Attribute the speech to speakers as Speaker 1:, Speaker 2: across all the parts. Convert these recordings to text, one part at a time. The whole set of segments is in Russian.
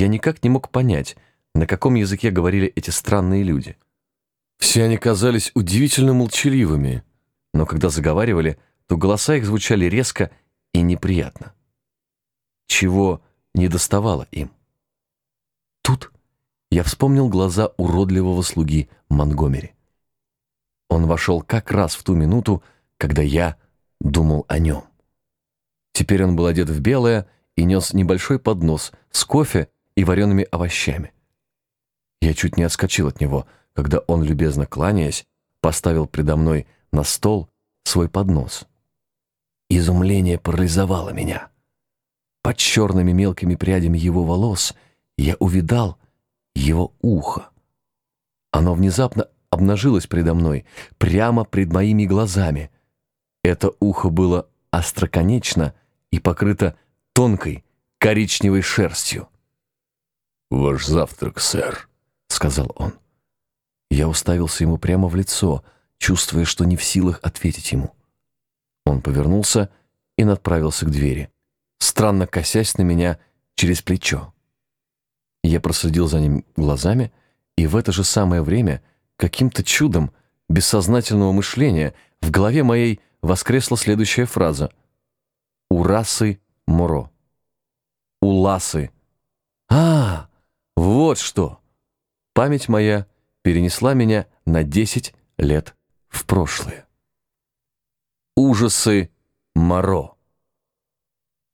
Speaker 1: Я никак не мог понять, на каком языке говорили эти странные люди. Все они казались удивительно молчаливыми, но когда заговаривали, то голоса их звучали резко и неприятно. Чего не доставало им. Тут я вспомнил глаза уродливого слуги Монгомери. Он вошел как раз в ту минуту, когда я думал о нем. Теперь он был одет в белое и нес небольшой поднос с кофе и вареными овощами. Я чуть не отскочил от него, когда он, любезно кланяясь, поставил предо мной на стол свой поднос. Изумление парализовало меня. Под черными мелкими прядями его волос я увидал его ухо. Оно внезапно обнажилось предо мной, прямо пред моими глазами. Это ухо было остроконечно и покрыто тонкой коричневой шерстью.
Speaker 2: «Ваш завтрак, сэр», — сказал он.
Speaker 1: Я уставился ему прямо в лицо, чувствуя, что не в силах ответить ему. Он повернулся и направился к двери, странно косясь на меня через плечо. Я проследил за ним глазами, и в это же самое время каким-то чудом бессознательного мышления в голове моей воскресла следующая фраза «Урасы Моро». «Уласы». Вот что! Память моя перенесла меня на десять лет в прошлое. Ужасы Моро.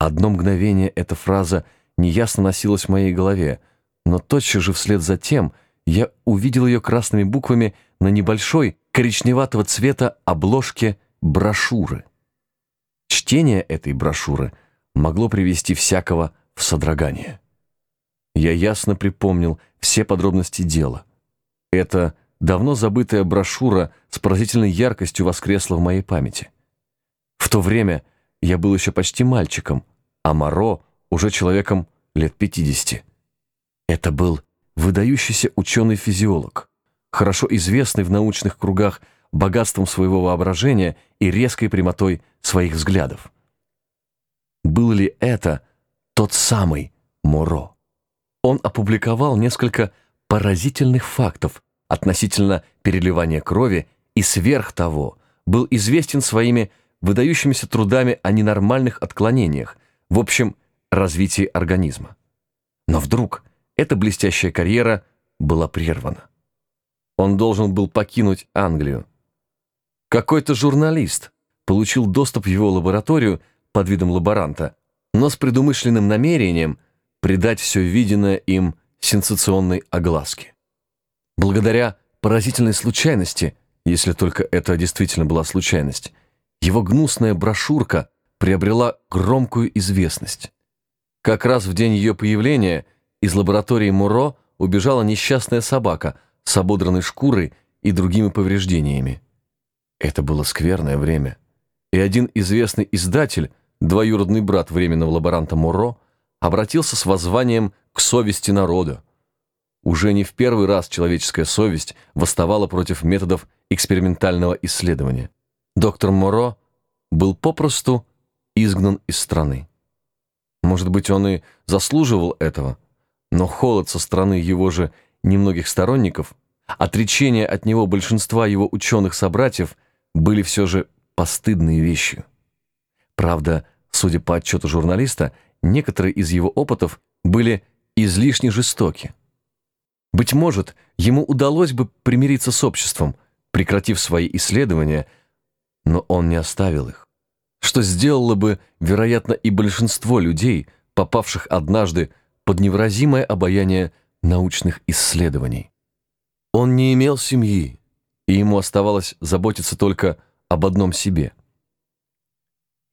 Speaker 1: Одно мгновение эта фраза неясно носилась в моей голове, но тотчас же вслед за тем я увидел ее красными буквами на небольшой коричневатого цвета обложке брошюры. Чтение этой брошюры могло привести всякого в содрогание. Я ясно припомнил все подробности дела. Это давно забытая брошюра с поразительной яркостью воскресла в моей памяти. В то время я был еще почти мальчиком, а Моро уже человеком лет 50. Это был выдающийся ученый-физиолог, хорошо известный в научных кругах богатством своего воображения и резкой прямотой своих взглядов. Был ли это тот самый Моро? Он опубликовал несколько поразительных фактов относительно переливания крови и сверх того был известен своими выдающимися трудами о ненормальных отклонениях, в общем, развитии организма. Но вдруг эта блестящая карьера была прервана. Он должен был покинуть Англию. Какой-то журналист получил доступ в его лабораторию под видом лаборанта, но с предумышленным намерением придать все виденное им сенсационной огласке. Благодаря поразительной случайности, если только это действительно была случайность, его гнусная брошюрка приобрела громкую известность. Как раз в день ее появления из лаборатории Муро убежала несчастная собака с ободранной шкурой и другими повреждениями. Это было скверное время, и один известный издатель, двоюродный брат временного лаборанта Муро, обратился с воззванием к совести народа. Уже не в первый раз человеческая совесть восставала против методов экспериментального исследования доктор Моро был попросту изгнан из страны. Может быть, он и заслуживал этого, но холод со стороны его же немногих сторонников, отречение от него большинства его ученых-собратьев были все же постыдной вещью. Правда, судя по отчету журналиста, некоторые из его опытов были излишне жестоки. Быть может, ему удалось бы примириться с обществом, прекратив свои исследования – но он не оставил их. Что сделало бы, вероятно, и большинство людей, попавших однажды под невыразимое обаяние научных исследований. Он не имел семьи, и ему оставалось заботиться только об одном себе.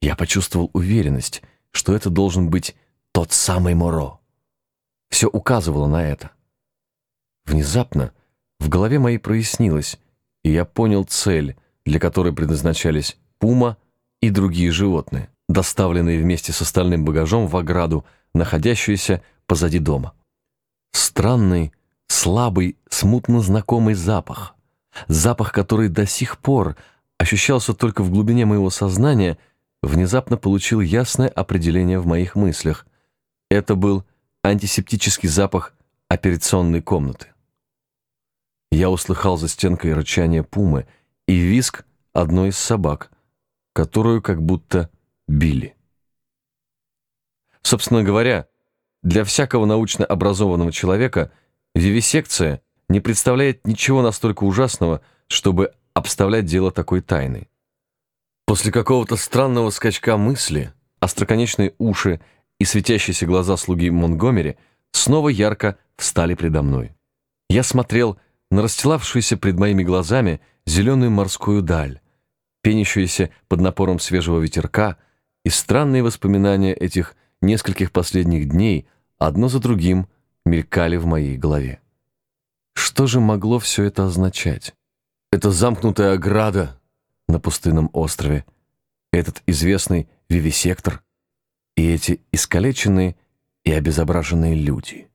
Speaker 1: Я почувствовал уверенность, что это должен быть тот самый Моро. Все указывало на это. Внезапно в голове моей прояснилось, и я понял цель, для которой предназначались пума и другие животные, доставленные вместе с остальным багажом в ограду, находящуюся позади дома. Странный, слабый, смутно знакомый запах. Запах, который до сих пор ощущался только в глубине моего сознания, внезапно получил ясное определение в моих мыслях. Это был антисептический запах операционной комнаты. Я услыхал за стенкой рычание пумы и визг одной из собак, которую как будто били. Собственно говоря, для всякого научно образованного человека вивисекция не представляет ничего настолько ужасного, чтобы обставлять дело такой тайной. После какого-то странного скачка мысли остроконечные уши и светящиеся глаза слуги Монгомери снова ярко встали предо мной. Я смотрел на расстилавшуюся пред моими глазами зеленую морскую даль, пенящуюся под напором свежего ветерка, и странные воспоминания этих нескольких последних дней одно за другим мелькали в моей голове. Что же могло все это означать? Это замкнутая ограда на пустынном острове, этот известный вивисектор и эти искалеченные и обезображенные люди —